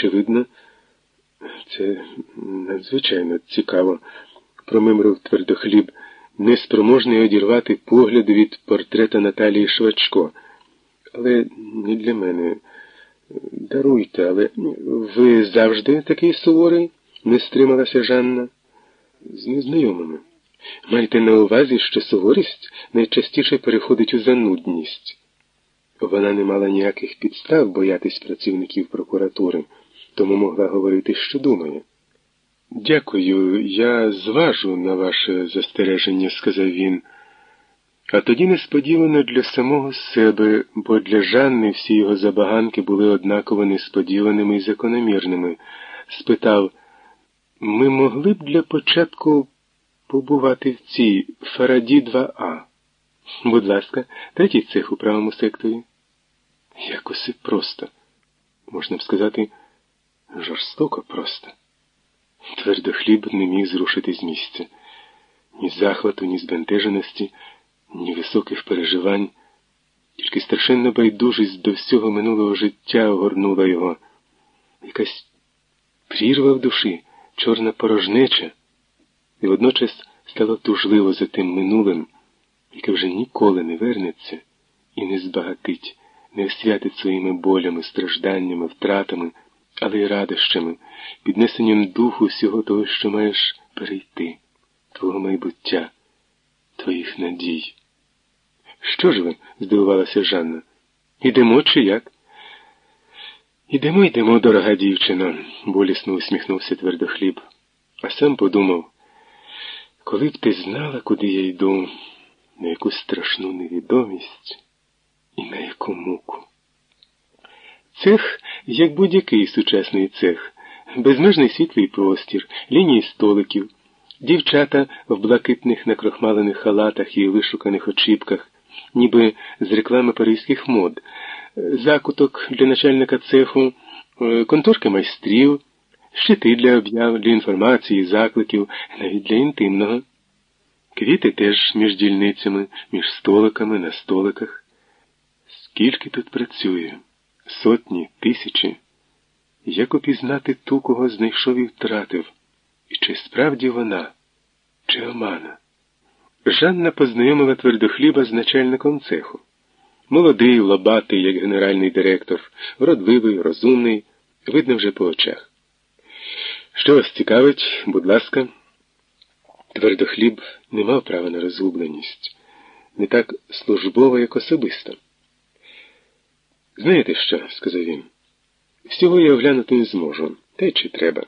очевидно, це надзвичайно цікаво, промимрив твердохліб, неспроможний одірвати погляд від портрета Наталії Швачко. Але не для мене. Даруйте, але ви завжди такий суворий? не стрималася Жанна. З незнайомими. Майте на увазі, що суворість найчастіше переходить у занудність. Вона не мала ніяких підстав боятись працівників прокуратури, тому могла говорити, що думає. Дякую, я зважу на ваше застереження, сказав він. А тоді несподівано для самого себе, бо для Жанни всі його забаганки були однаково несподіваними і закономірними, спитав, ми могли б для початку побувати в цій Фараді 2А. Будь ласка, третій цех у правому секторі. Якось просто, можна б сказати, жорстоко просто. Твердохліб не міг зрушити з місця. Ні захвату, ні збентеженості, ні високих переживань, тільки страшенна байдужість до всього минулого життя огорнула його. Якась прірва в душі, чорна порожнеча, і водночас стало тужливо за тим минулим, яке вже ніколи не вернеться і не збагатить не освятить своїми болями, стражданнями, втратами, але й радощами, піднесенням духу всього того, що маєш перейти, твого майбуття, твоїх надій. Що ж ви? здивувалася Жанна. Ідемо чи як? Ідемо, йдемо, дорога дівчина, болісно усміхнувся твердохліб, а сам подумав, коли б ти знала, куди я йду, на яку страшну невідомість і на яку муку. Цех, як будь-який сучасний цех, безмежний світлий простір, лінії столиків, дівчата в блакитних накрохмалених халатах і вишуканих очіпках, ніби з реклами паризьких мод, закуток для начальника цеху, е, конторки майстрів, щити для об'яв, для інформації, закликів, навіть для інтимного. Квіти теж між дільницями, між столиками, на столиках. Скільки тут працює? Сотні, тисячі. Як опізнати ту, кого знайшов і втратив? І чи справді вона, чи омана? Жанна познайомила твердохліба з начальником цеху. Молодий, лобатий, як генеральний директор, вродливий, розумний, видно вже по очах. Що вас цікавить, будь ласка, твердохліб не мав права на розгубленість, не так службово, як особисто. Знаєте що? сказав він. Всього я оглянути не зможу, й чи треба.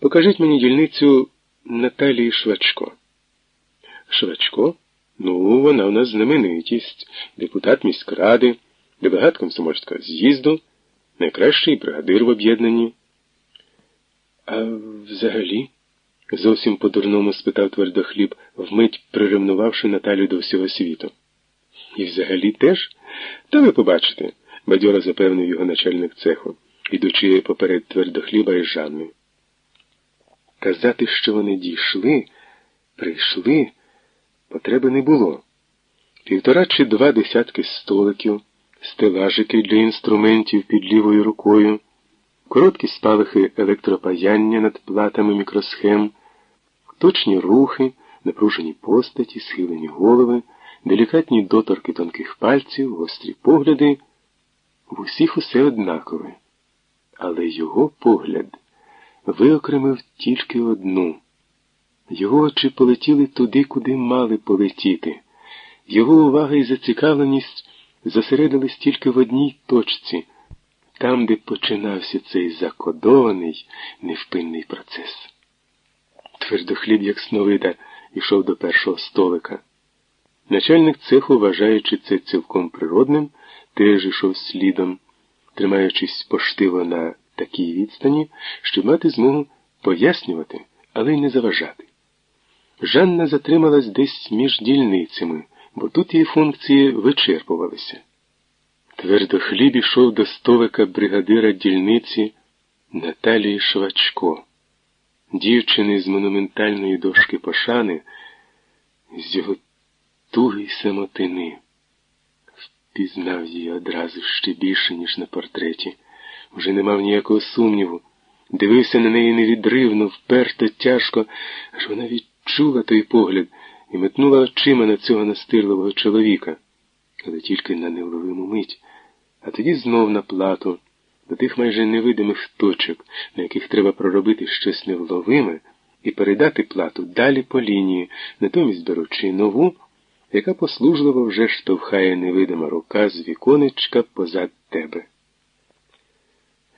Покажіть мені дільницю Наталії Швачко. Швачко? Ну, вона у нас знаменитість, депутат міськради, делегат комсомольського з'їзду, найкращий бригадир в об'єднанні. А взагалі? зовсім по-дурному спитав твердохліб, вмить приревнувавши Наталю до всього світу. І взагалі теж? Та ви побачите бадьоро запевнив його начальник цеху, ідучи поперед твердохліба із Жанною. Казати, що вони дійшли, прийшли, потреби не було. Півтора чи два десятки столиків, стелажики для інструментів під лівою рукою, короткі спалахи електропаяння над платами мікросхем, точні рухи, напружені постаті, схилені голови, делікатні доторки тонких пальців, гострі погляди. В усіх усе однакове, але його погляд виокремив тільки одну. Його очі полетіли туди, куди мали полетіти. Його увага і зацікавленість зосередились тільки в одній точці, там, де починався цей закодований, невпинний процес. Твердохліб, як сновида, йшов до першого столика. Начальник цеху, вважаючи це цілком природним, теж ішов слідом, тримаючись поштиво на такій відстані, щоб мати змогу пояснювати, але й не заважати. Жанна затрималась десь між дільницями, бо тут її функції вичерпувалися. Твердо хліб ішов до столика бригадира дільниці Наталії Швачко, дівчини з монументальної дошки пошани, з його туги самотини пізнав її одразу ще більше, ніж на портреті. вже не мав ніякого сумніву. Дивився на неї невідривно, вперто, тяжко, аж вона відчула той погляд і метнула очима на цього настирливого чоловіка, але тільки на невловиму мить, а тоді знов на плату, до тих майже невидимих точок, на яких треба проробити щось невловиме, і передати плату далі по лінії, натомість беручи нову, яка послужливо вже штовхає невидима рука з віконечка позад тебе.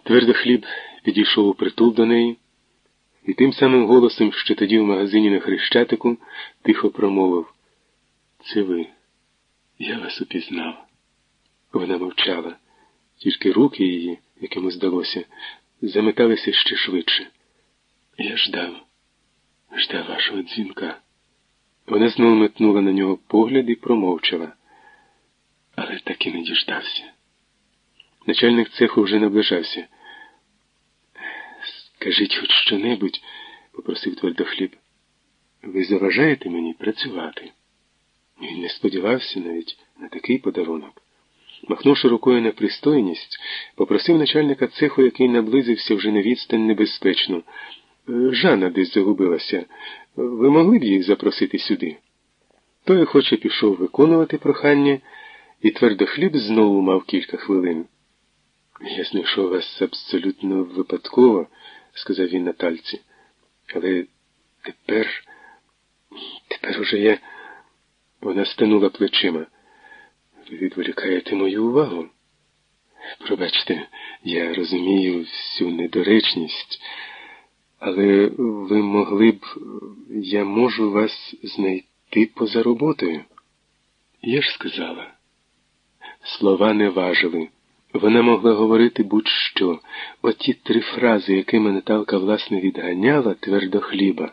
Твердохліб підійшов у притул до неї і тим самим голосом, що тоді в магазині на Хрещатику, тихо промовив Це ви. Я вас упізнав. Вона мовчала, тільки руки її, як йому здалося, заметалися ще швидше. Я ждав, ждав вашого дзвінка. Вона знову метнула на нього погляд і промовчала, але так і не діждався. Начальник цеху вже наближався. Скажіть хоч що-небудь, попросив твердохліб. Ви заважаєте мені працювати? Він не сподівався навіть на такий подарунок. Махнувши рукою на пристойність, попросив начальника цеху, який наблизився вже на відстань небезпечно. Жанна десь загубилася. Ви могли б її запросити сюди? Той охоче пішов виконувати прохання, і твердохліб знову мав кілька хвилин. Я знайшов вас абсолютно випадково, сказав він Натальці. Але тепер, тепер уже я. Вона стинула плечима. Ви відволікаєте мою увагу. Пробачте, я розумію всю недоречність, але ви могли б, я можу вас знайти поза роботою. Я ж сказала. Слова не важили. Вона могла говорити будь-що, оті три фрази, якими Наталка власне відганяла твердо хліба.